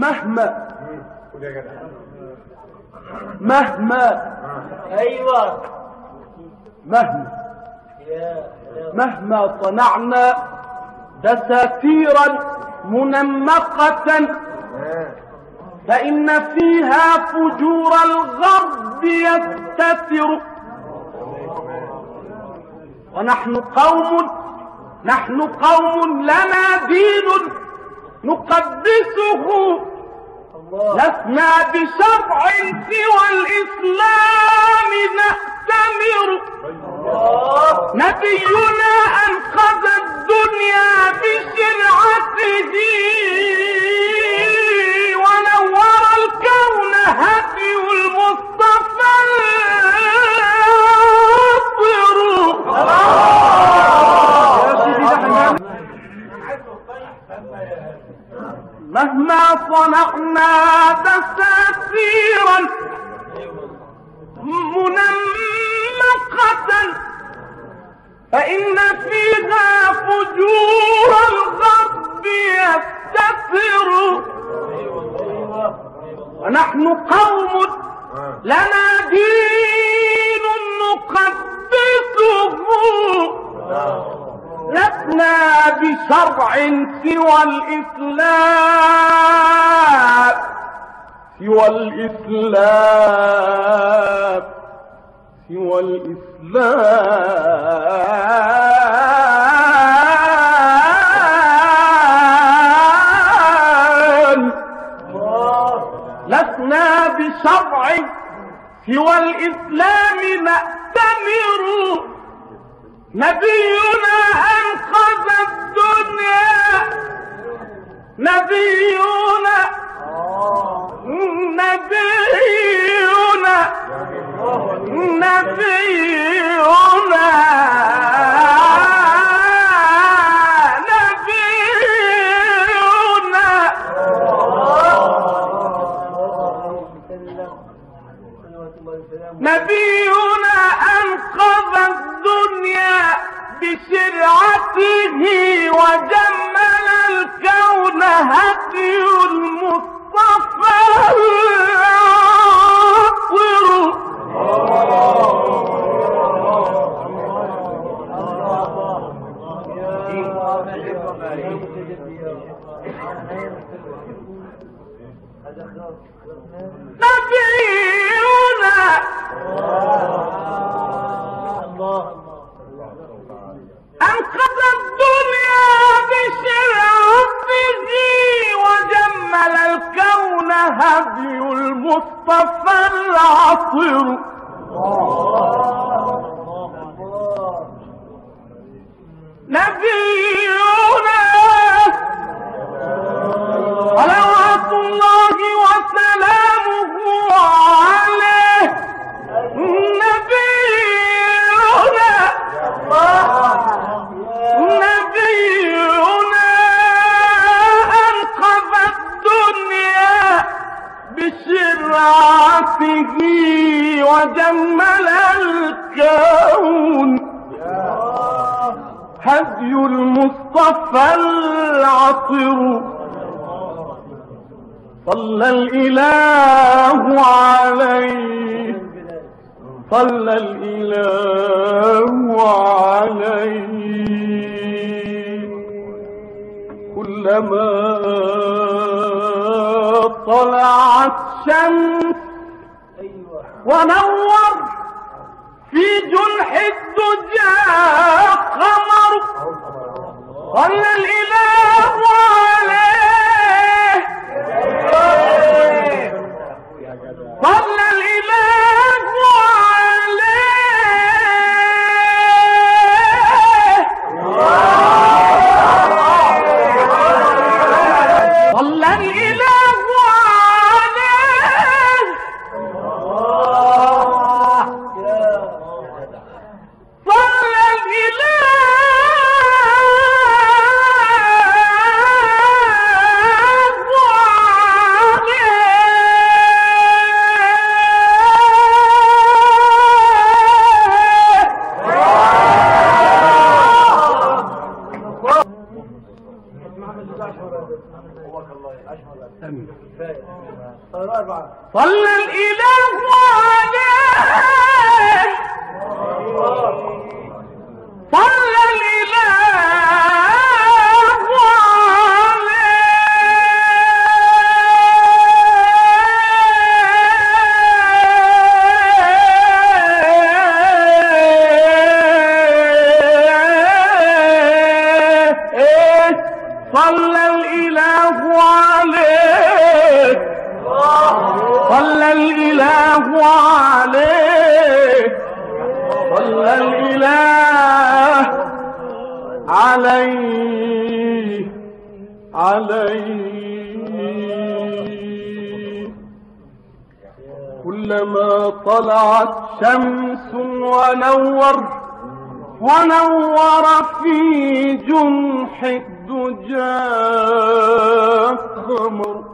مهما مهما أيوه. مهما مهما صنعنا دساتيرا منمقة فإن فيها فجور الغرب يستتر. ونحن قوم نحن قوم لنا دين نقدسه لسنا بشرع سوى الإسلام نأتمر. نبينا أنقذ الدنيا بشرعته. مهما صنعنا دساتيرا منمقة فإن فيها فجور الغرب يستثر ونحن قوم لنا لسنا بشرع سوى الإسلام سوى الإسلام سوى الإسلام لسنا بشرع سوى الإسلام نأتمر نبينا نبينا. نبينا. نبينا أنقذ الدنيا بشرعته وجمل الكون هدي المصطفى العطر نبينا وجمل الكون. هدي المصطفى العطر. صلى الإله عليه. صلى الإله عليه. كلما طلعت شمس ونور في جنح الدجى كفاية صار أربعة. صلى الإله عليه صلى الإله عليه صلى الإله عليه عليه كلما طلعت شمس ونور ونور في جنح الدجى قمر